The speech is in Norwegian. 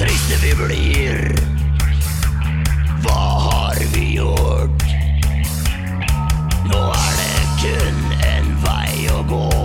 triste vi blir. Hva har vi gjort? Nå er det kun en vei å gå.